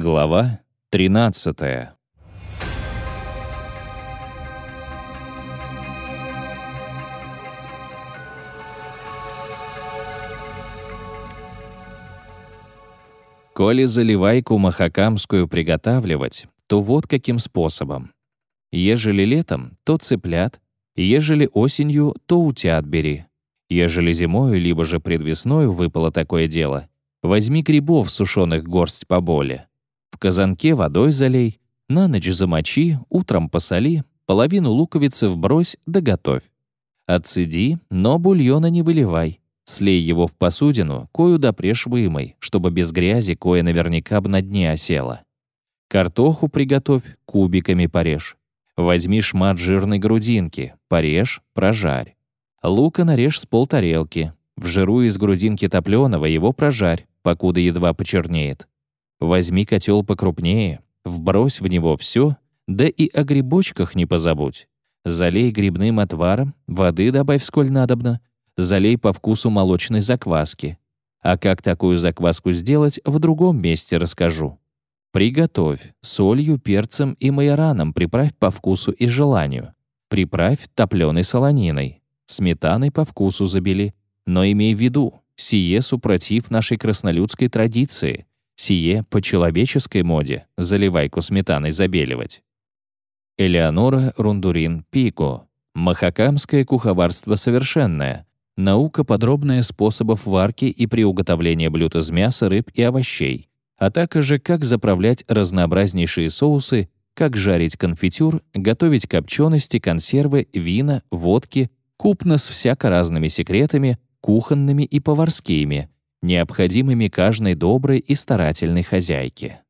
Глава 13 Коли заливайку махакамскую приготавливать, то вот каким способом. Ежели летом, то цыплят, ежели осенью, то утят бери. Ежели зимою, либо же предвесною выпало такое дело, возьми грибов сушеных горсть поболе. В казанке водой залей, на ночь замочи, утром посоли, половину луковицы вбрось да готовь. Отцеди, но бульона не выливай. Слей его в посудину, кою допрежь вымой, чтобы без грязи кое наверняка б на дне осела. Картоху приготовь, кубиками порежь. Возьми шмат жирной грудинки, порежь, прожарь. Лука нарежь с полтарелки. В жиру из грудинки топленого его прожарь, покуда едва почернеет. Возьми котел покрупнее, вбрось в него все, да и о грибочках не позабудь. Залей грибным отваром, воды добавь сколь надобно, залей по вкусу молочной закваски. А как такую закваску сделать, в другом месте расскажу. Приготовь, солью, перцем и майораном приправь по вкусу и желанию. Приправь топленой солониной. Сметаной по вкусу забели. Но имей в виду, сие супротив нашей краснолюдской традиции. Сие по человеческой моде заливайку сметаной забеливать. Элеонора Рундурин Пико. Махакамское куховарство совершенное. Наука подробная способов варки и приуготовления блюд из мяса, рыб и овощей а также как заправлять разнообразнейшие соусы, как жарить конфитюр, готовить копчености, консервы, вина, водки, купно с всяко разными секретами, кухонными и поварскими, необходимыми каждой доброй и старательной хозяйке.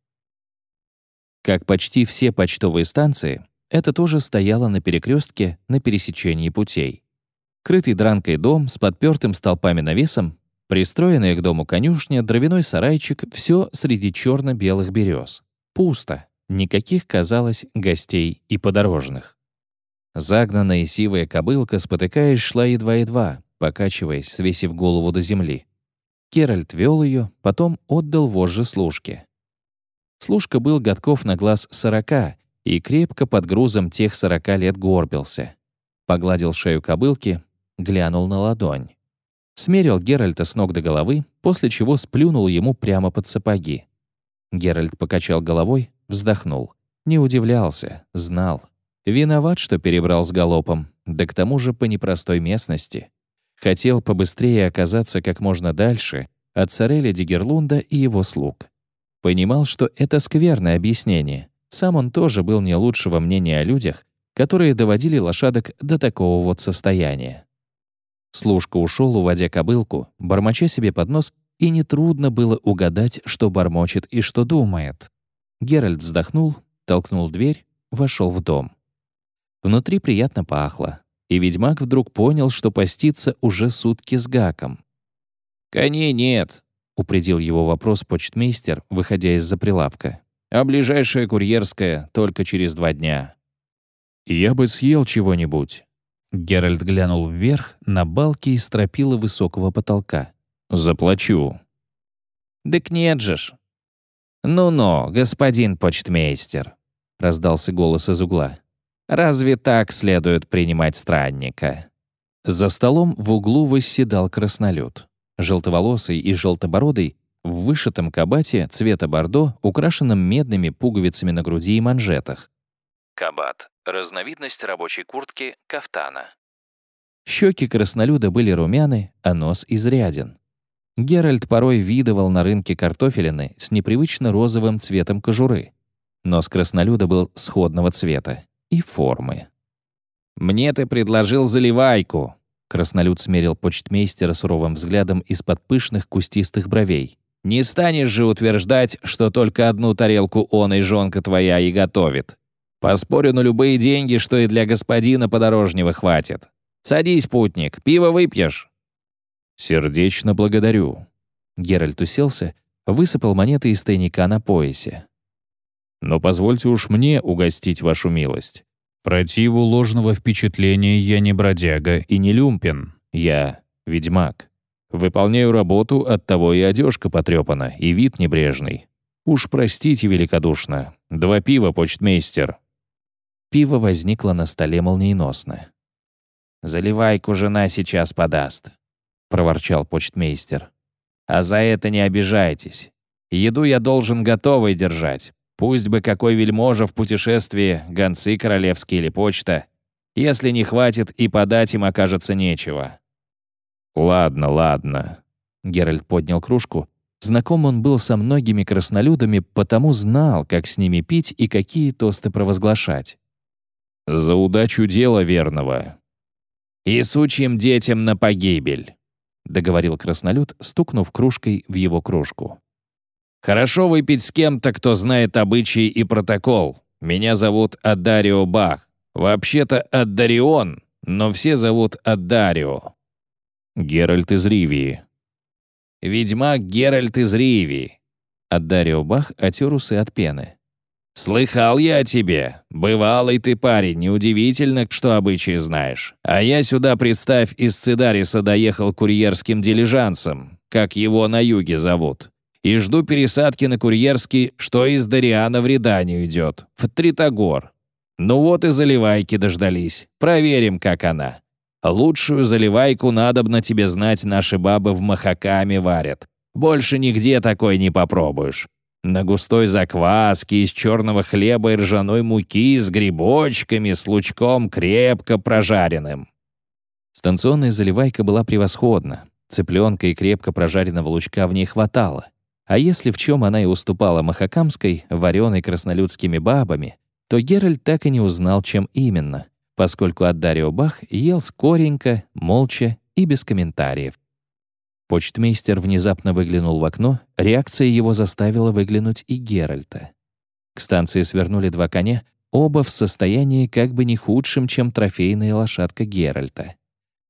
Как почти все почтовые станции, это тоже стояло на перекрестке на пересечении путей. Крытый дранкой дом с подпертым столпами навесом Пристроенная к дому конюшня, дровяной сарайчик — все среди черно-белых берез. Пусто. Никаких, казалось, гостей и подорожных. Загнанная сивая кобылка, спотыкаясь, шла едва-едва, покачиваясь, свесив голову до земли. Керальт вел ее, потом отдал вожжи служке. Служка был годков на глаз сорока и крепко под грузом тех сорока лет горбился. Погладил шею кобылки, глянул на ладонь. Смерил Геральта с ног до головы, после чего сплюнул ему прямо под сапоги. Геральт покачал головой, вздохнул. Не удивлялся, знал. Виноват, что перебрал с галопом, да к тому же по непростой местности. Хотел побыстрее оказаться как можно дальше от Цареля Дигерлунда и его слуг. Понимал, что это скверное объяснение. Сам он тоже был не лучшего мнения о людях, которые доводили лошадок до такого вот состояния. Служка ушел, уводя кобылку, бормоча себе под нос, и нетрудно было угадать, что бормочет и что думает. Геральт вздохнул, толкнул дверь, вошел в дом. Внутри приятно пахло, и ведьмак вдруг понял, что постится уже сутки с гаком. «Коней нет», — упредил его вопрос почтмейстер, выходя из-за прилавка. «А ближайшая курьерская только через два дня». «Я бы съел чего-нибудь», Геральт глянул вверх на балки и стропила высокого потолка. «Заплачу». «Так нет же ж». «Ну-ну, господин почтмейстер», — раздался голос из угла. «Разве так следует принимать странника?» За столом в углу восседал краснолюд. Желтоволосый и желтобородый, в вышитом кабате цвета бордо, украшенном медными пуговицами на груди и манжетах. Кабат Разновидность рабочей куртки — кафтана. Щеки краснолюда были румяны, а нос изряден. Геральт порой видывал на рынке картофелины с непривычно розовым цветом кожуры. Нос краснолюда был сходного цвета и формы. «Мне ты предложил заливайку!» Краснолюд смерил почтмейстера суровым взглядом из-под пышных кустистых бровей. «Не станешь же утверждать, что только одну тарелку он и жонка твоя и готовит. Поспорю на любые деньги, что и для господина подорожнего хватит. Садись, путник, пиво выпьешь». «Сердечно благодарю». Геральт уселся, высыпал монеты из тайника на поясе. «Но позвольте уж мне угостить вашу милость. Противу ложного впечатления я не бродяга и не люмпин. Я ведьмак. Выполняю работу, оттого и одежка потрепана, и вид небрежный. «Уж простите великодушно. Два пива, почтмейстер». Пиво возникло на столе молниеносно. «Заливайку жена сейчас подаст», — проворчал почтмейстер. «А за это не обижайтесь. Еду я должен готовой держать. Пусть бы какой вельможа в путешествии, гонцы королевские или почта. Если не хватит, и подать им окажется нечего». «Ладно, ладно». Геральт поднял кружку. Знаком он был со многими краснолюдами, потому знал, как с ними пить и какие тосты провозглашать. «За удачу дела верного». «И сучьим детям на погибель», — договорил краснолюд, стукнув кружкой в его кружку. Хорошо выпить с кем-то, кто знает обычаи и протокол. Меня зовут Аддарио Бах. Вообще-то Аддарион, но все зовут Аддарио. Геральт из Ривии. Ведьмак Геральт из Ривии. Аддарио Бах отер усы от пены. «Слыхал я о тебе. Бывалый ты парень, неудивительно, что обычаи знаешь. А я сюда, представь, из Цидариса доехал курьерским дилижансом, как его на юге зовут и жду пересадки на курьерский, что из Дариана в Реданию идет, в Тритогор. Ну вот и заливайки дождались. Проверим, как она. Лучшую заливайку надобно тебе знать, наши бабы в Махакаме варят. Больше нигде такой не попробуешь. На густой закваске из черного хлеба и ржаной муки с грибочками, с лучком крепко прожаренным. Станционная заливайка была превосходна. Цыпленка и крепко прожаренного лучка в ней хватало. А если в чем она и уступала Махакамской, вареной краснолюдскими бабами, то Геральт так и не узнал, чем именно, поскольку от Дарио Бах ел скоренько, молча и без комментариев. Почтмейстер внезапно выглянул в окно, реакция его заставила выглянуть и Геральта. К станции свернули два коня, оба в состоянии как бы не худшим, чем трофейная лошадка Геральта.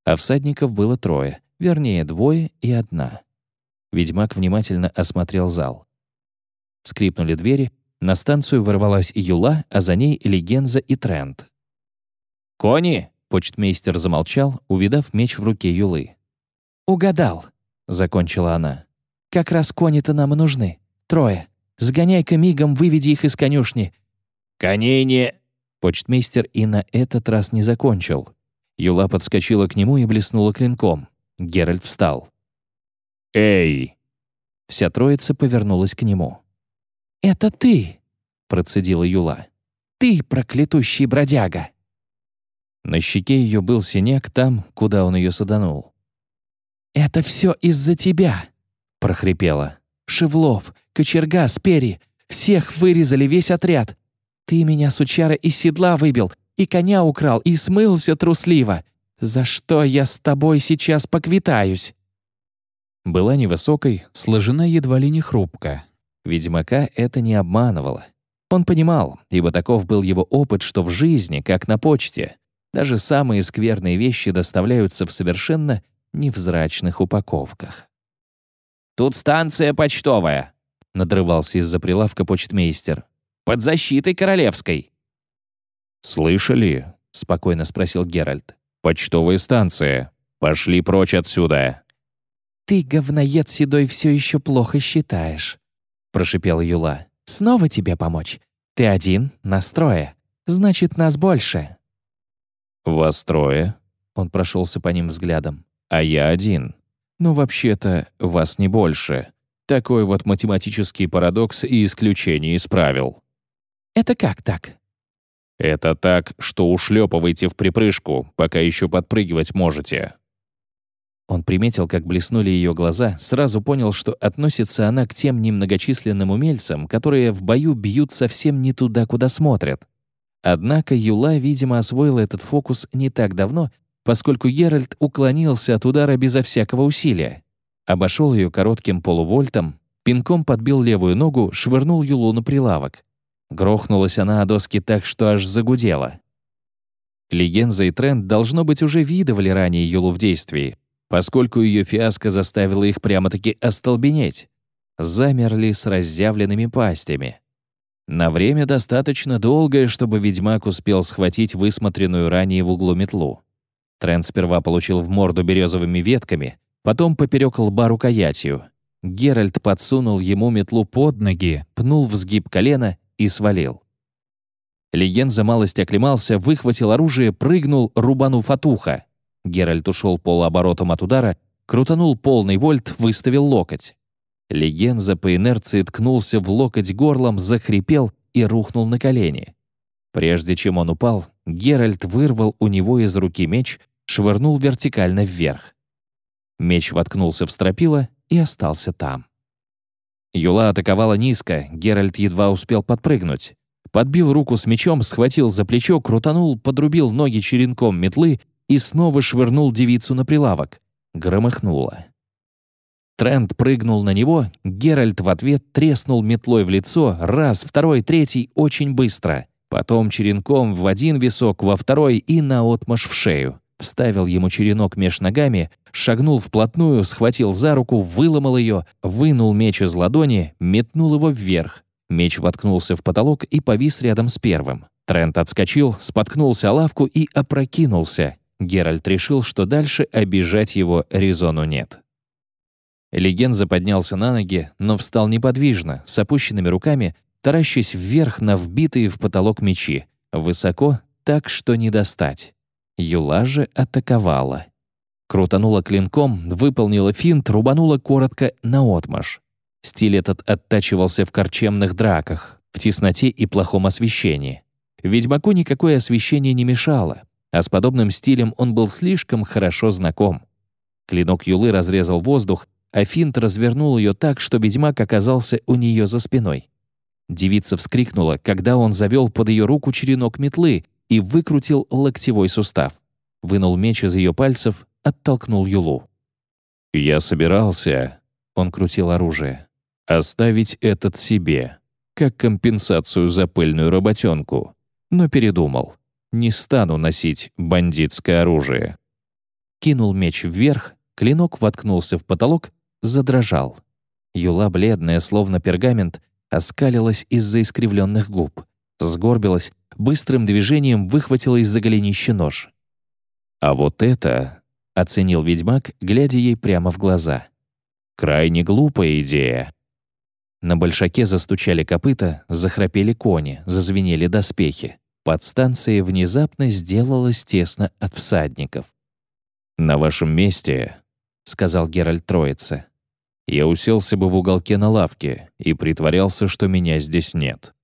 А всадников было трое, вернее, двое и одна. Ведьмак внимательно осмотрел зал. Скрипнули двери, на станцию ворвалась Юла, а за ней Легенза и Трент. «Кони!» — почтмейстер замолчал, увидав меч в руке Юлы. «Угадал!» — закончила она. «Как раз кони-то нам нужны. Трое. Сгоняй-ка мигом, выведи их из конюшни». «Коней не...» Почтмейстер и на этот раз не закончил. Юла подскочила к нему и блеснула клинком. Геральт встал. «Эй!» Вся троица повернулась к нему. «Это ты!» — процедила Юла. «Ты, проклятущий бродяга!» На щеке ее был синяк там, куда он ее саданул. «Это все из-за тебя!» — прохрипела. «Шевлов, Кочерга, Спери, всех вырезали весь отряд. Ты меня, сучара, из седла выбил, и коня украл, и смылся трусливо. За что я с тобой сейчас поквитаюсь?» Была невысокой, сложена едва ли не хрупко. Ведьмака это не обманывало. Он понимал, ибо таков был его опыт, что в жизни, как на почте, даже самые скверные вещи доставляются в совершенно невзрачных упаковках. «Тут станция почтовая», — надрывался из-за прилавка почтмейстер. «Под защитой королевской». «Слышали?» — спокойно спросил Геральт. «Почтовая станция. Пошли прочь отсюда». «Ты, говноед седой, все еще плохо считаешь», — прошипела Юла. «Снова тебе помочь? Ты один, нас трое. Значит, нас больше». «Вас трое?» — он прошелся по ним взглядом. «А я один. Ну, вообще-то, вас не больше. Такой вот математический парадокс и исключение из правил». «Это как так?» «Это так, что ушлепывайте в припрыжку, пока еще подпрыгивать можете». Он приметил, как блеснули ее глаза, сразу понял, что относится она к тем немногочисленным умельцам, которые в бою бьют совсем не туда, куда смотрят. Однако Юла, видимо, освоила этот фокус не так давно, поскольку Геральт уклонился от удара безо всякого усилия. Обошел ее коротким полувольтом, пинком подбил левую ногу, швырнул Юлу на прилавок. Грохнулась она о доски так, что аж загудела. Легенза и Тренд, должно быть, уже видывали ранее Юлу в действии, поскольку ее фиаско заставило их прямо-таки остолбенеть. Замерли с разъявленными пастями. На время достаточно долгое, чтобы ведьмак успел схватить высмотренную ранее в углу метлу. Трент сперва получил в морду березовыми ветками, потом поперек лба рукоятью. Геральт подсунул ему метлу под ноги, пнул в сгиб колена и свалил. Легенд за малость оклемался, выхватил оружие, прыгнул, рубанув от уха. Геральт ушел полуоборотом от удара, крутанул полный вольт, выставил локоть. Легенза по инерции ткнулся в локоть горлом, захрипел и рухнул на колени. Прежде чем он упал, Геральт вырвал у него из руки меч, швырнул вертикально вверх. Меч воткнулся в стропила и остался там. Юла атаковала низко, Геральт едва успел подпрыгнуть. Подбил руку с мечом, схватил за плечо, крутанул, подрубил ноги черенком метлы и снова швырнул девицу на прилавок. Громыхнуло. Трент прыгнул на него, Геральт в ответ треснул метлой в лицо, раз, второй, третий, очень быстро. Потом черенком в один висок, во второй и наотмашь в шею. Вставил ему черенок меж ногами, шагнул вплотную, схватил за руку, выломал ее, вынул меч из ладони, метнул его вверх. Меч воткнулся в потолок и повис рядом с первым. Трент отскочил, споткнулся о лавку и опрокинулся. Геральт решил, что дальше обижать его резону нет. Легенза поднялся на ноги, но встал неподвижно, с опущенными руками, таращась вверх на вбитые в потолок мечи, высоко, так что не достать. Юла же атаковала. Крутанула клинком, выполнила финт, рубанула коротко наотмашь. Стиль этот оттачивался в корчемных драках, в тесноте и плохом освещении. Ведьмаку никакое освещение не мешало, а с подобным стилем он был слишком хорошо знаком. Клинок Юлы разрезал воздух, а финт развернул ее так, что ведьмак оказался у нее за спиной. Девица вскрикнула, когда он завел под ее руку черенок метлы и выкрутил локтевой сустав. Вынул меч из ее пальцев, оттолкнул Юлу. «Я собирался...» — он крутил оружие. «Оставить этот себе, как компенсацию за пыльную работенку. Но передумал. Не стану носить бандитское оружие». Кинул меч вверх, клинок воткнулся в потолок задрожал. Юла, бледная, словно пергамент, оскалилась из-за искривленных губ, сгорбилась, быстрым движением выхватила из-за голенища нож. «А вот это...» — оценил ведьмак, глядя ей прямо в глаза. «Крайне глупая идея». На большаке застучали копыта, захрапели кони, зазвенели доспехи. Под станцией внезапно сделалось тесно от всадников. «На вашем месте», — сказал Геральт Троице, я уселся бы в уголке на лавке и притворялся, что меня здесь нет.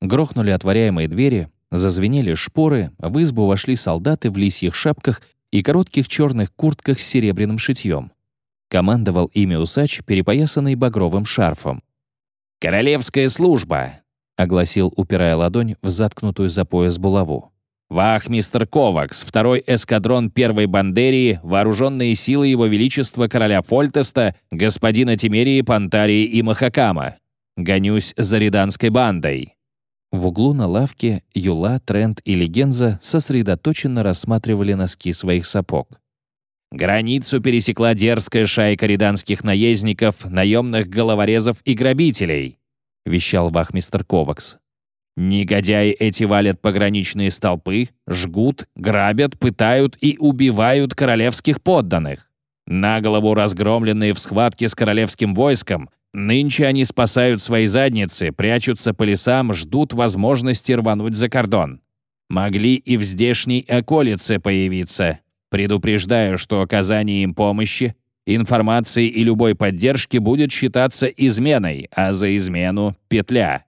Грохнули отворяемые двери, зазвенели шпоры, в избу вошли солдаты в лисьих шапках и коротких черных куртках с серебряным шитьем. Командовал ими усач, перепоясанный багровым шарфом. «Королевская служба!» — огласил, упирая ладонь в заткнутую за пояс булаву. Вахмистр Ковакс, второй эскадрон первой Бандерии, вооруженные силы Его Величества короля Фольтеста, господина Тимерии, Пантарии и Махакама. Гонюсь за риданской бандой». В углу на лавке Юла, Трент и Легенза сосредоточенно рассматривали носки своих сапог. Границу пересекла дерзкая шайка риданских наездников, наемных головорезов и грабителей, вещал вахмистр Ковакс. Негодяи эти валят пограничные столпы, жгут, грабят, пытают и убивают королевских подданных. На голову разгромленные в схватке с королевским войском, нынче они спасают свои задницы, прячутся по лесам, ждут возможности рвануть за кордон. Могли и в здешней околице появиться. Предупреждаю, что оказание им помощи, информации и любой поддержки будет считаться изменой, а за измену — петля.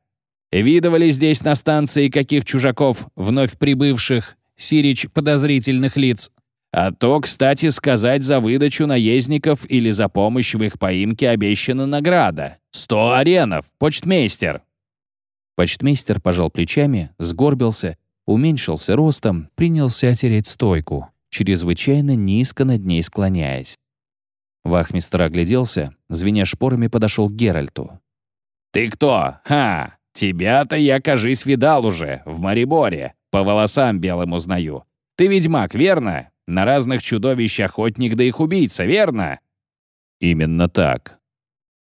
Видывали здесь на станции каких чужаков, вновь прибывших, сирич подозрительных лиц. А то, кстати сказать, за выдачу наездников или за помощь в их поимке обещана награда. Сто аренов, почтмейстер. Почтмейстер пожал плечами, сгорбился, уменьшился ростом, принялся отереть стойку, чрезвычайно низко над ней склоняясь. Вахмистр огляделся, звеня шпорами подошел к Геральту. «Ты кто? Ха! Тебя-то я, кажись, видал уже, в Мариборе. По волосам белым узнаю. Ты ведьмак, верно? На разных чудовищ охотник да их убийца, верно? Именно так.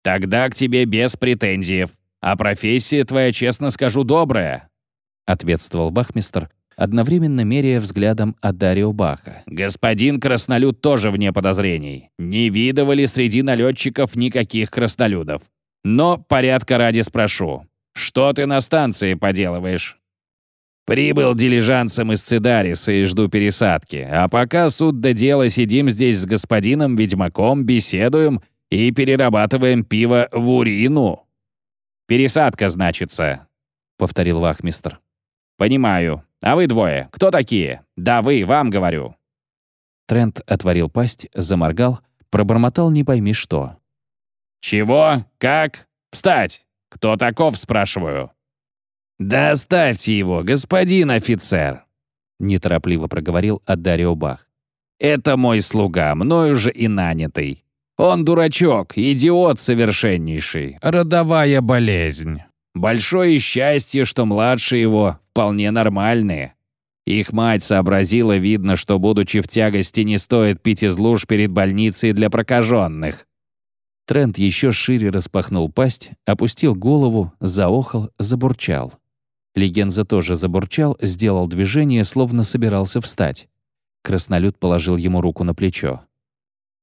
Тогда к тебе без претензий. А профессия твоя, честно скажу, добрая. Ответствовал Бахмистер, одновременно меряя взглядом Адарио Баха. «Господин краснолюд тоже вне подозрений. Не видывали среди налетчиков никаких краснолюдов. Но порядка ради спрошу. Что ты на станции поделываешь?» «Прибыл дилижансом из Цидариса и жду пересадки. А пока суд до дела сидим здесь с господином Ведьмаком, беседуем и перерабатываем пиво в урину». «Пересадка, значится», — повторил вахмистр. «Понимаю. А вы двое. Кто такие? Да вы, вам говорю». Трент отворил пасть, заморгал, пробормотал не пойми что. «Чего? Как? Встать! Кто таков, спрашиваю?» «Да оставьте его, господин офицер!» Неторопливо проговорил Адарио Бах. «Это мой слуга, мною же и нанятый. Он дурачок, идиот совершеннейший, родовая болезнь. Большое счастье, что младшие его вполне нормальные. Их мать сообразила, видно, что, будучи в тягости, не стоит пить из луж перед больницей для прокаженных. Трент еще шире распахнул пасть, опустил голову, заохал, забурчал. Легенза тоже забурчал, сделал движение, словно собирался встать. Краснолюд положил ему руку на плечо.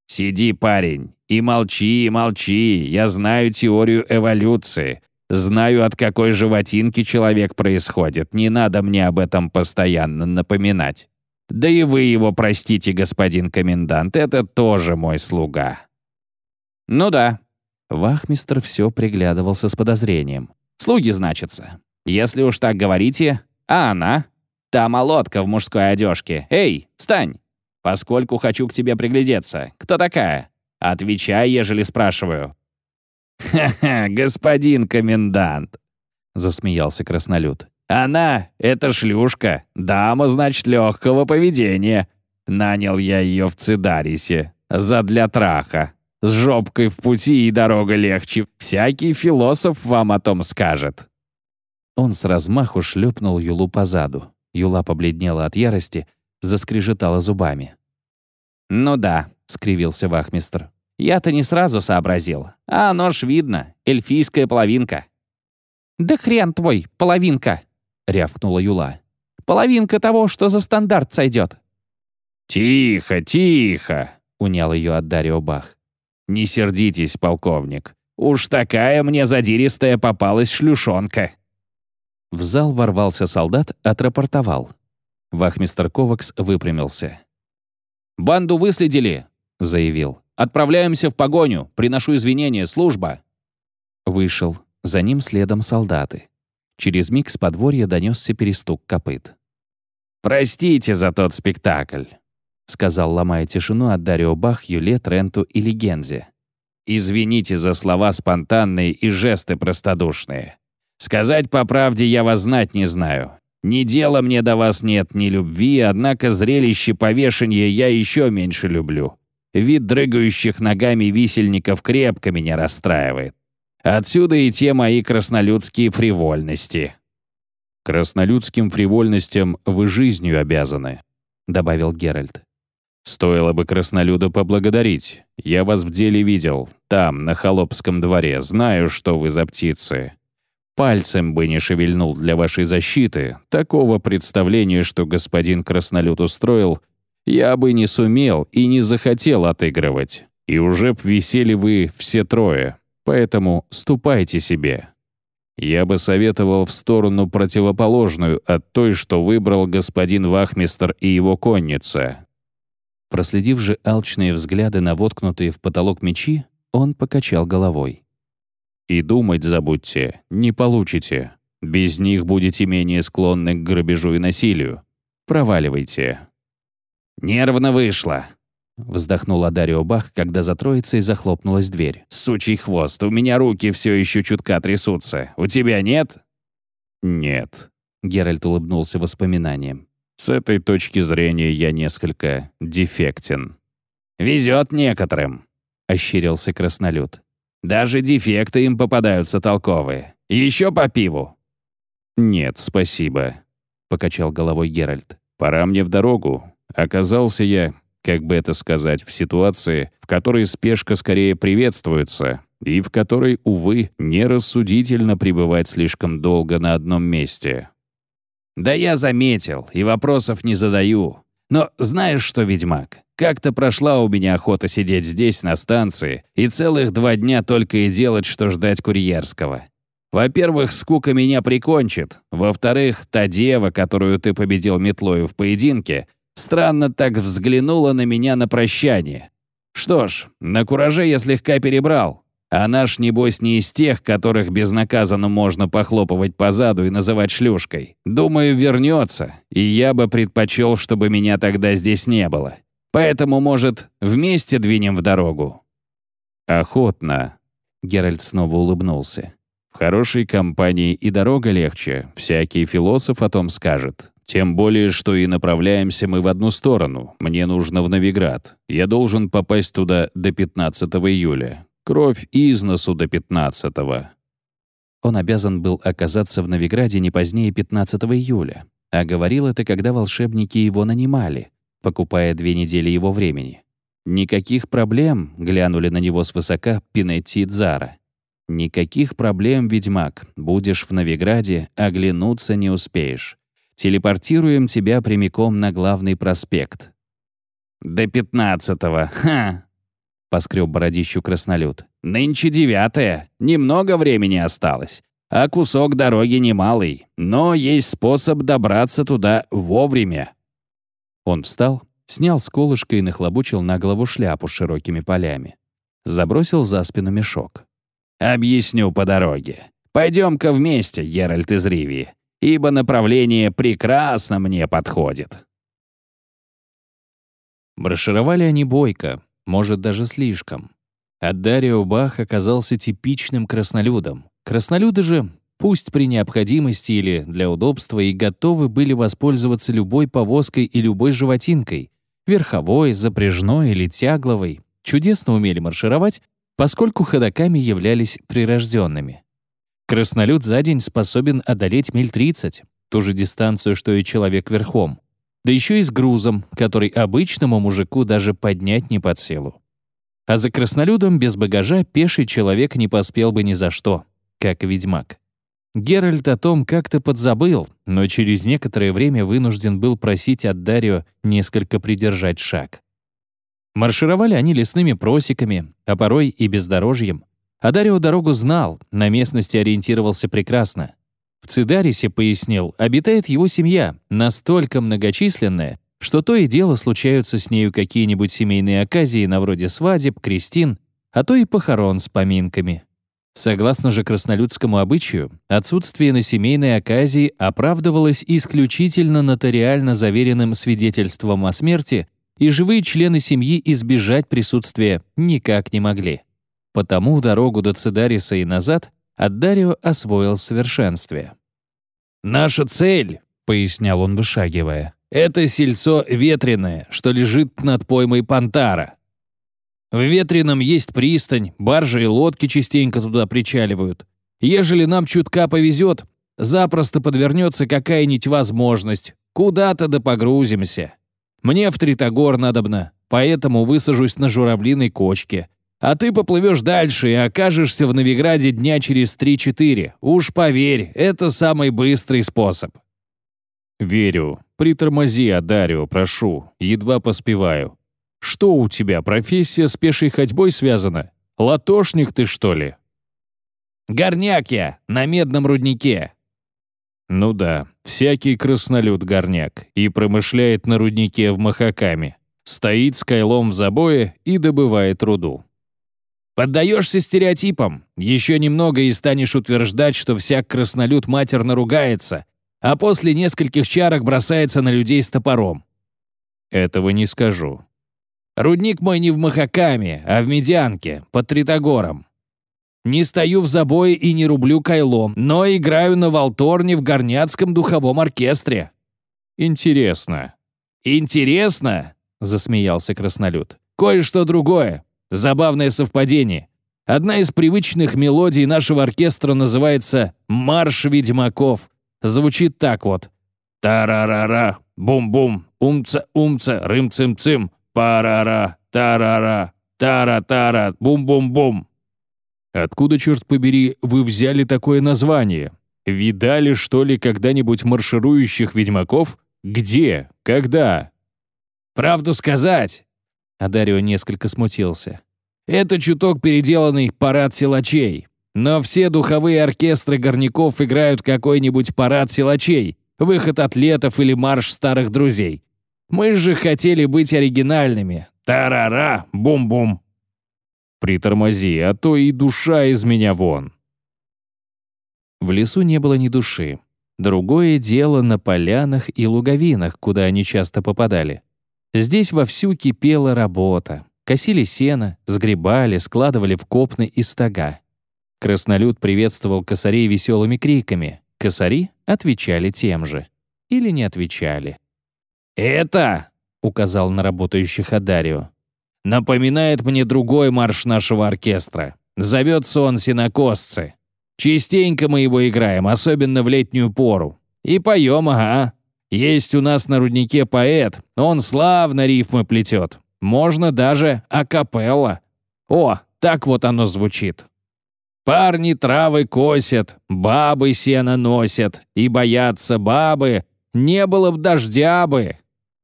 «Сиди, парень, и молчи, и молчи. Я знаю теорию эволюции. Знаю, от какой животинки человек происходит. Не надо мне об этом постоянно напоминать. Да и вы его простите, господин комендант, это тоже мой слуга». «Ну да». Вахмистр все приглядывался с подозрением. «Слуги, значится. Если уж так говорите, а она? Та молотка в мужской одежке. Эй, встань! Поскольку хочу к тебе приглядеться. Кто такая? Отвечай, ежели спрашиваю». «Ха-ха, господин комендант!» — засмеялся краснолюд. «Она — это шлюшка, дама, значит, легкого поведения. Нанял я ее в Цидарисе, за для траха. С жопкой в пути и дорога легче. Всякий философ вам о том скажет». Он с размаху шлепнул Юлу по заду. Юла побледнела от ярости, заскрежетала зубами. «Ну да», — скривился вахмистр. «Я-то не сразу сообразил. А оно ж видно. Эльфийская половинка». «Да хрен твой, половинка!» — рявкнула Юла. «Половинка того, что за стандарт сойдет». «Тихо, тихо!» — унял ее от Дарио Бах. «Не сердитесь, полковник. Уж такая мне задиристая попалась шлюшонка». В зал ворвался солдат, отрапортовал. Вахмистр Ковакс выпрямился. «Банду выследили», — заявил. «Отправляемся в погоню. Приношу извинения. Служба». Вышел. За ним следом солдаты. Через миг с подворья донесся перестук копыт. «Простите за тот спектакль», — сказал, ломая тишину от Дарио Бах, Юле, Тренту и Легензе. «Извините за слова спонтанные и жесты простодушные. Сказать по правде я вас знать не знаю. Ни дела мне до вас нет, ни любви, однако зрелище повешения я еще меньше люблю. Вид дрыгающих ногами висельников крепко меня расстраивает. Отсюда и те мои краснолюдские фривольности». «Краснолюдским фривольностям вы жизнью обязаны», — добавил Геральт. «Стоило бы краснолюда поблагодарить. Я вас в деле видел. Там, на Холопском дворе. Знаю, что вы за птицы. Пальцем бы не шевельнул для вашей защиты. Такого представления, что господин Краснолюд устроил, я бы не сумел и не захотел отыгрывать. И уже б висели вы все трое. Поэтому ступайте себе. Я бы советовал в сторону противоположную от той, что выбрал господин Вахмистер и его конница». Проследив же алчные взгляды на воткнутые в потолок мечи, он покачал головой. И думать забудьте, не получите. Без них будете менее склонны к грабежу и насилию. Проваливайте». «Нервно вышло», — вздохнул Адарио Бах, когда за троицей захлопнулась дверь. «Сучий хвост, у меня руки все еще чутка трясутся. У тебя нет?» «Нет», — Геральт улыбнулся воспоминанием. «С этой точки зрения я несколько дефектен». «Везет некоторым», — ощерился краснолюд. Даже дефекты им попадаются толковые. Еще по пиву». «Нет, спасибо», — покачал головой Геральт. «Пора мне в дорогу. Оказался я, как бы это сказать, в ситуации, в которой спешка скорее приветствуется, и в которой, увы, нерассудительно пребывать слишком долго на одном месте. «Да я заметил, и вопросов не задаю. Но знаешь что, ведьмак, как-то прошла у меня охота сидеть здесь, на станции, и целых два дня только и делать, что ждать курьерского. Во-первых, скука меня прикончит. Во-вторых, та дева, которую ты победил метлою в поединке, странно так взглянула на меня на прощание. Что ж, на кураже я слегка перебрал. А наш, небось, не из тех, которых безнаказанно можно похлопывать по заду и называть шлюшкой. Думаю, вернется, и я бы предпочел, чтобы меня тогда здесь не было. Поэтому, может, вместе двинем в дорогу?» «Охотно», — Геральт снова улыбнулся. «В хорошей компании и дорога легче, всякий философ о том скажет. Тем более, что и направляемся мы в одну сторону. Мне нужно в Новиград. Я должен попасть туда до 15 июля. Кровь из носу до 15-го. Он обязан был оказаться в Новиграде не позднее 15 июля, а говорил это, когда волшебники его нанимали, покупая две недели его времени. Никаких проблем, глянули на него свысока Пинетти и Дзара. Никаких проблем, ведьмак, будешь в Новиграде, оглянуться не успеешь. Телепортируем тебя прямиком на главный проспект. «До пятнадцатого, ха!» поскреб бородищу краснолюд. «Нынче девятое. Немного времени осталось. А кусок дороги немалый. Но есть способ добраться туда вовремя». Он встал, снял с колышка и нахлобучил на голову шляпу с широкими полями. Забросил за спину мешок. «Объясню по дороге. Пойдем-ка вместе, Геральт из Ривии, ибо направление прекрасно мне подходит». Маршировали они бойко, может, даже слишком. А Дарио Бах оказался типичным краснолюдом. Краснолюды же, пусть при необходимости или для удобства, и готовы были воспользоваться любой повозкой и любой животинкой, верховой, запряжной или тягловой, чудесно умели маршировать, поскольку ходоками являлись прирожденными. Краснолюд за день способен одолеть миль 30, ту же дистанцию, что и человек верхом да еще и с грузом, который обычному мужику даже поднять не под силу. А за краснолюдом без багажа пеший человек не поспел бы ни за что, как ведьмак. Геральт о том как-то подзабыл, но через некоторое время вынужден был просить от Дарио несколько придержать шаг. Маршировали они лесными просеками, а порой и бездорожьем. А Дарио дорогу знал, на местности ориентировался прекрасно. В Цидарисе, пояснил, обитает его семья, настолько многочисленная, что то и дело случаются с нею какие-нибудь семейные оказии на вроде свадеб, крестин, а то и похорон с поминками. Согласно же краснолюдскому обычаю, отсутствие на семейной оказии оправдывалось исключительно нотариально заверенным свидетельством о смерти, и живые члены семьи избежать присутствия никак не могли. Потому дорогу до Цидариса и назад а Дарио освоил совершенстве. «Наша цель», — пояснял он, вышагивая, — «это сельцо ветреное, что лежит над поймой Пантара. В Ветреном есть пристань, баржи и лодки частенько туда причаливают. Ежели нам чутка повезет, запросто подвернется какая-нибудь возможность. Куда-то да погрузимся. Мне в Тритогор надобно, поэтому высажусь на журавлиной кочке. А ты поплывешь дальше и окажешься в Новиграде дня через 3-4. Уж поверь, это самый быстрый способ». «Верю. Притормози, Адарио, прошу. Едва поспеваю. Что у тебя, профессия с пешей ходьбой связана? Латошник ты, что ли?» «Горняк я, на медном руднике». «Ну да, всякий краснолюд горняк и промышляет на руднике в Махакаме. Стоит с кайлом в забое и добывает руду. Поддаешься стереотипам. Еще немного и станешь утверждать, что всяк краснолюд матерно ругается, а после нескольких чарок бросается на людей с топором. Этого не скажу. Рудник мой не в Махакаме, а в Медянке, под Тритогором. Не стою в забое и не рублю кайлом, но играю на волторне в горняцком духовом оркестре. Интересно. Интересно? Засмеялся краснолюд. Кое-что другое. Забавное совпадение. Одна из привычных мелодий нашего оркестра называется «Марш ведьмаков». Звучит так вот. Тарарара, бум-бум, умца-умца, рым-цим-цим, парара, тарара, тара-тара, бум-бум-бум. Откуда, черт побери, вы взяли такое название? Видали, что ли, когда-нибудь марширующих ведьмаков? Где? Когда? Правду сказать, Адарио несколько смутился. Это чуток переделанный парад силачей. Но все духовые оркестры горняков играют какой-нибудь парад силачей, выход атлетов или марш старых друзей. Мы же хотели быть оригинальными. Тарара, бум-бум. Притормози, а то и душа из меня вон. В лесу не было ни души. Другое дело на полянах и луговинах, куда они часто попадали. Здесь вовсю кипела работа. Косили сено, сгребали, складывали в копны и стога. Краснолюд приветствовал косарей веселыми криками. Косари отвечали тем же. Или не отвечали. «Это», — указал на работающих Адарио, «напоминает мне другой марш нашего оркестра. Зовется он «Синокосцы». Частенько мы его играем, особенно в летнюю пору. И поем, ага. Есть у нас на руднике поэт, он славно рифмы плетет. Можно даже акапелла. О, так вот оно звучит. Парни травы косят, бабы сено носят, и боятся бабы, не было б дождя бы.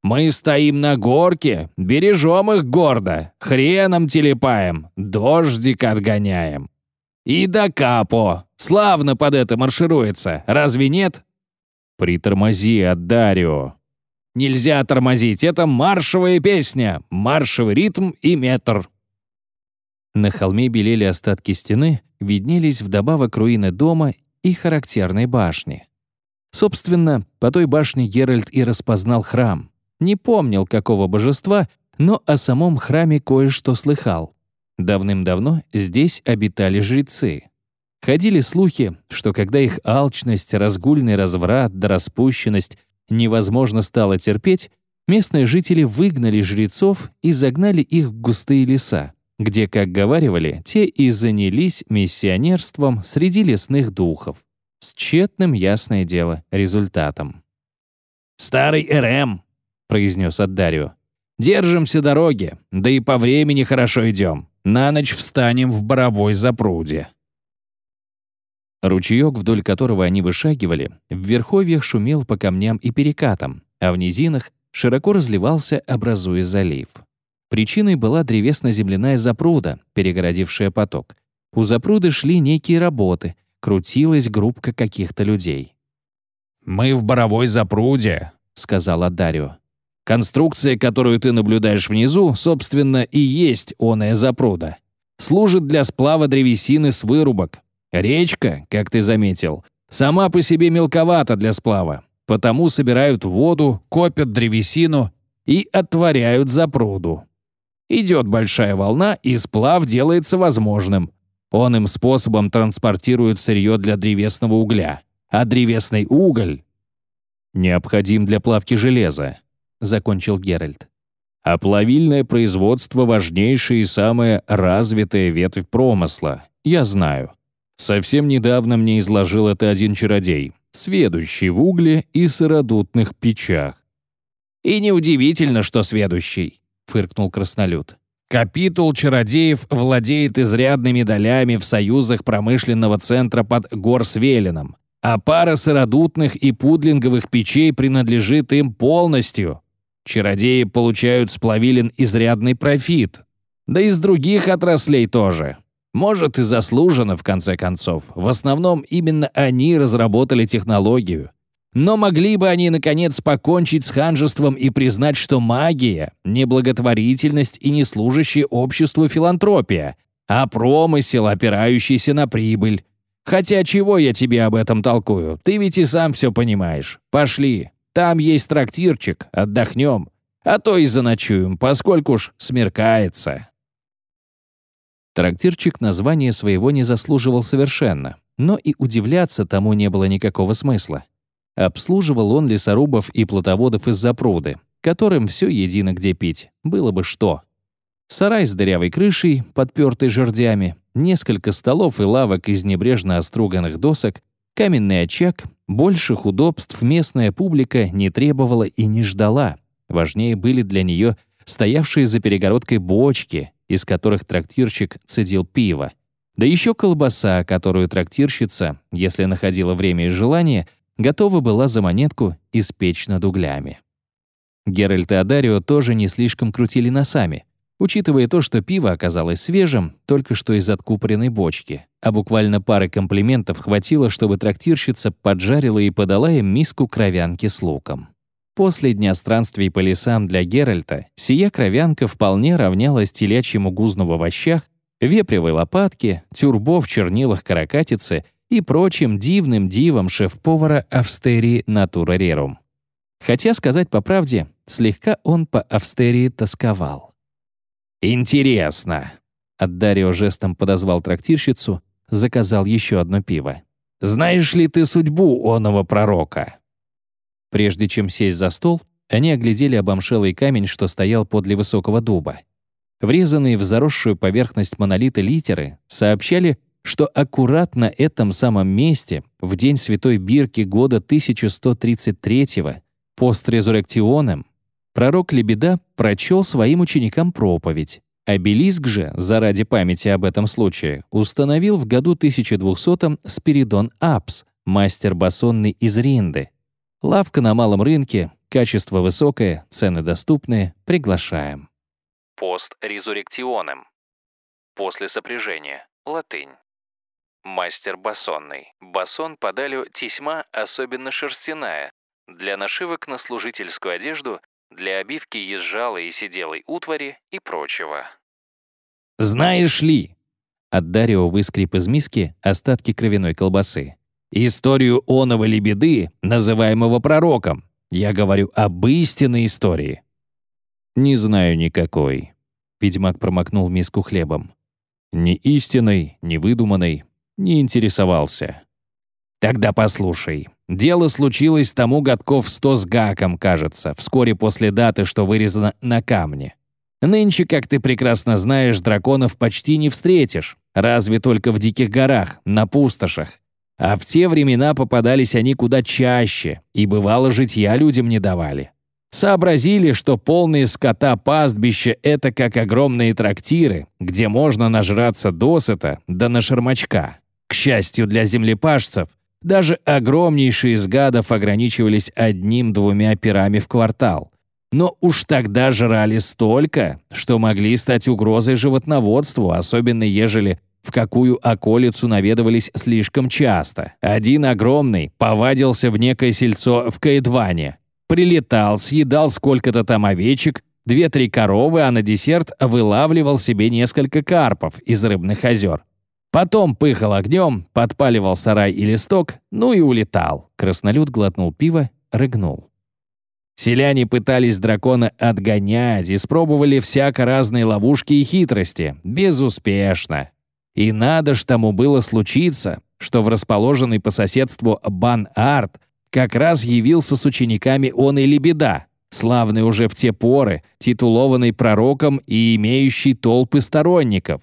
Мы стоим на горке, бережем их гордо, хреном телепаем, дождик отгоняем. И до капо. Славно под это маршируется, разве нет? Притормози, Аддарио. Нельзя тормозить, это маршевая песня, маршевый ритм и метр. На холме белели остатки стены, виднелись вдобавок руины дома и характерной башни. Собственно, по той башне Геральт и распознал храм. Не помнил, какого божества, но о самом храме кое-что слыхал. Давным-давно здесь обитали жрецы. Ходили слухи, что когда их алчность, разгульный разврат да распущенность невозможно стало терпеть, местные жители выгнали жрецов и загнали их в густые леса, где, как говаривали, те и занялись миссионерством среди лесных духов. С тщетным, ясное дело, результатом. «Старый РМ», — произнес Аддарио. «Держимся дороги, да и по времени хорошо идем. На ночь встанем в боровой запруде». Ручеек, вдоль которого они вышагивали, в верховьях шумел по камням и перекатам, а в низинах широко разливался, образуя залив. Причиной была древесно-земляная запруда, перегородившая поток. У запруды шли некие работы, крутилась группка каких-то людей. «Мы в боровой запруде», — сказал Адарио. Конструкция, которую ты наблюдаешь внизу, собственно, и есть оная запруда. Служит для сплава древесины с вырубок. Речка, как ты заметил, сама по себе мелковата для сплава, потому собирают воду, копят древесину и отворяют запруду. Идет большая волна, и сплав делается возможным. Он им способом транспортирует сырье для древесного угля. А древесный уголь необходим для плавки железа. — закончил Геральт. «А плавильное производство — важнейшая и самая развитая ветвь промысла, я знаю. Совсем недавно мне изложил это один чародей, сведущий в угле и сыродутных печах. «И неудивительно, что сведущий», — фыркнул краснолюд. «Капитул чародеев владеет изрядными долями в союзах промышленного центра под Горсвеленом, а пара сыродутных и пудлинговых печей принадлежит им полностью. Чародеи получают с плавилин изрядный профит. Да и с других отраслей тоже. Может, и заслуженно, в конце концов. В основном именно они разработали технологию. Но могли бы они, наконец, покончить с ханжеством и признать, что магия — не благотворительность и не служащая обществу филантропия, а промысел, опирающийся на прибыль. Хотя чего я тебе об этом толкую? Ты ведь и сам все понимаешь. Пошли. Там есть трактирчик, отдохнем. А то и заночуем, поскольку уж смеркается». Трактирчик название своего не заслуживал совершенно, но и удивляться тому не было никакого смысла. Обслуживал он лесорубов и плотоводов из-за пруды, которым все едино где пить, было бы что. Сарай с дырявой крышей, подпертой жердями, несколько столов и лавок из небрежно оструганных досок, каменный очаг, Больших удобств местная публика не требовала и не ждала. Важнее были для нее стоявшие за перегородкой бочки, из которых трактирчик цедил пиво. Да еще колбаса, которую трактирщица, если находила время и желание, готова была за монетку испечь над углями. Геральт и Адарио тоже не слишком крутили носами, учитывая то, что пиво оказалось свежим только что из откупоренной бочки, а буквально пары комплиментов хватило, чтобы трактирщица поджарила и подала им миску кровянки с луком. После дня странствий по лесам для Геральта сия кровянка вполне равнялась телячьему гузну в овощах вепревой лопатке, тюрбо в чернилах каракатицы и прочим дивным дивам шеф-повара Австерии Натура Рерум. Хотя, сказать по правде, слегка он по Австерии тосковал. «Интересно!» От Дарио жестом подозвал трактирщицу, заказал еще одно пиво. «Знаешь ли ты судьбу оного пророка?» Прежде чем сесть за стол, они оглядели обомшелый камень, что стоял подле высокого дуба. Врезанные в заросшую поверхность монолита литеры сообщали, что аккурат на этом самом месте, в день Святой Бирки года 1133-го, пострезуректионом, пророк Лебеда прочел своим ученикам проповедь. Обелиск же, заради памяти об этом случае, установил в году 1200-м Спиридон Апс, мастер басонный из Ринды. Лавка на малом рынке, качество высокое, цены доступные, приглашаем. Пост резуректионем. После сопряжения. Латынь. Мастер басонный. Басон подалю тесьма, особенно шерстяная, для нашивок на служительскую одежду, для обивки езжалой и сиделой утвари и прочего. «Знаешь ли?» От Дарио выскрип из миски остатки кровяной колбасы. «Историю оного лебеды, называемого пророком. Я говорю об истинной истории. «Не знаю никакой». Ведьмак промокнул миску хлебом. «Ни истинной, ни выдуманной. Не интересовался». «Тогда послушай. Дело случилось тому годков сто с гаком, кажется, вскоре после даты, что вырезано на камне. Нынче, как ты прекрасно знаешь, драконов почти не встретишь, разве только в диких горах, на пустошах. А в те времена попадались они куда чаще, и бывало житья людям не давали. Сообразили, что полные скота пастбища — это как огромные трактиры, где можно нажраться досыта да на шермачка. К счастью для землепашцев, даже огромнейшие из гадов ограничивались одним-двумя пирами в квартал. Но уж тогда жрали столько, что могли стать угрозой животноводству, особенно ежели в какую околицу наведывались слишком часто. Один огромный повадился в некое сельцо в Каэдване, Прилетал, съедал сколько-то там овечек, две-три коровы, а на десерт вылавливал себе несколько карпов из рыбных озер. Потом пыхал огнем, подпаливал сарай и листок, ну и улетал. Краснолюд глотнул пиво, рыгнул. Селяне пытались дракона отгонять, испробовали всяко разные ловушки и хитрости. Безуспешно. И надо ж тому было случиться, что в расположенный по соседству Бан-Арт как раз явился с учениками он и Лебеда, славный уже в те поры, титулованный пророком и имеющий толпы сторонников.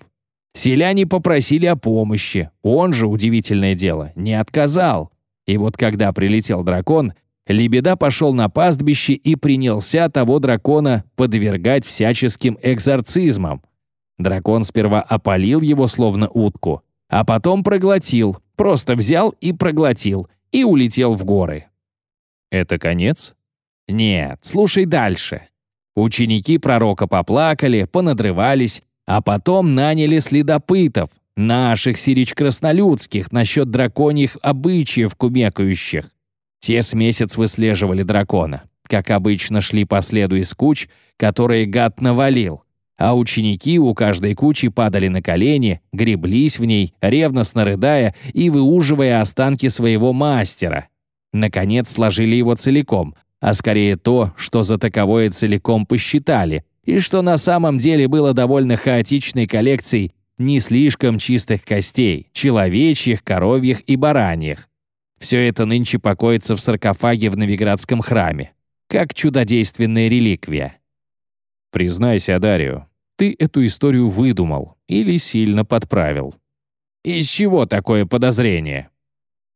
Селяне попросили о помощи, он же, удивительное дело, не отказал. И вот когда прилетел дракон, Лебеда пошел на пастбище и принялся того дракона подвергать всяческим экзорцизмам. Дракон сперва опалил его словно утку, а потом проглотил, просто взял и проглотил, и улетел в горы. Это конец? Нет, слушай дальше. Ученики пророка поплакали, понадрывались, а потом наняли следопытов, наших сирич-краснолюдских, насчет драконьих обычаев кумекающих. Те с месяц выслеживали дракона. Как обычно, шли по следу из куч, которые гад навалил. А ученики у каждой кучи падали на колени, греблись в ней, ревностно рыдая и выуживая останки своего мастера. Наконец сложили его целиком, а скорее то, что за таковое целиком посчитали, и что на самом деле было довольно хаотичной коллекцией не слишком чистых костей, человечьих, коровьих и бараньих. Все это нынче покоится в саркофаге в Новиградском храме, как чудодейственная реликвия. Признайся, Дарио, ты эту историю выдумал или сильно подправил. Из чего такое подозрение?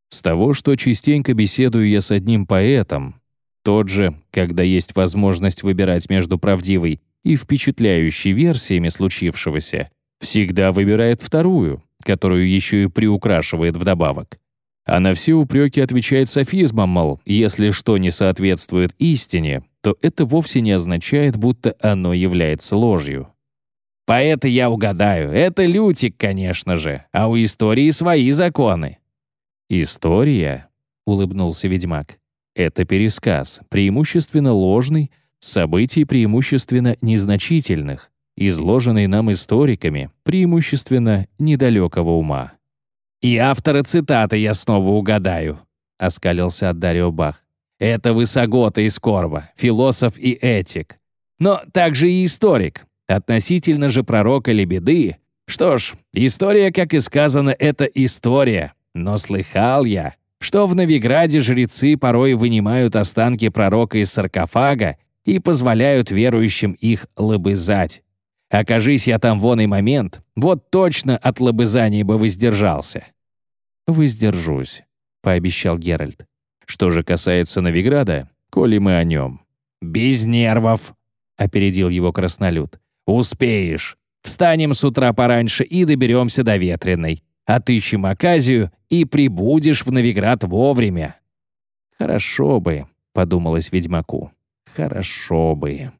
С того, что частенько беседую я с одним поэтом. Тот же, когда есть возможность выбирать между правдивой и впечатляющей версиями случившегося, всегда выбирает вторую, которую еще и приукрашивает вдобавок. А на все упреки отвечает софизмом, мол, если что не соответствует истине, то это вовсе не означает, будто оно является ложью. Поэта я угадаю, это Лютик, конечно же, а у истории свои законы. «История?» — улыбнулся ведьмак. «Это пересказ, преимущественно ложный, событий преимущественно незначительных, изложенный нам историками, преимущественно недалекого ума». «И автора цитаты я снова угадаю», — оскалился от Дарио Бах. «Это Высогота из Корва, философ и этик. Но также и историк. Относительно же пророка Лебеды. Что ж, история, как и сказано, это история. Но слыхал я, что в Новиграде жрецы порой вынимают останки пророка из саркофага и позволяют верующим их лобызать. Окажись я там вон и момент, вот точно от лобызания бы воздержался. «Воздержусь», — пообещал Геральт. «Что же касается Новиграда, коли мы о нем». «Без нервов», — опередил его краснолюд. «Успеешь. Встанем с утра пораньше и доберемся до Ветреной. Отыщем оказию и прибудешь в Новиград вовремя». «Хорошо бы», — подумалось ведьмаку. «Хорошо бы».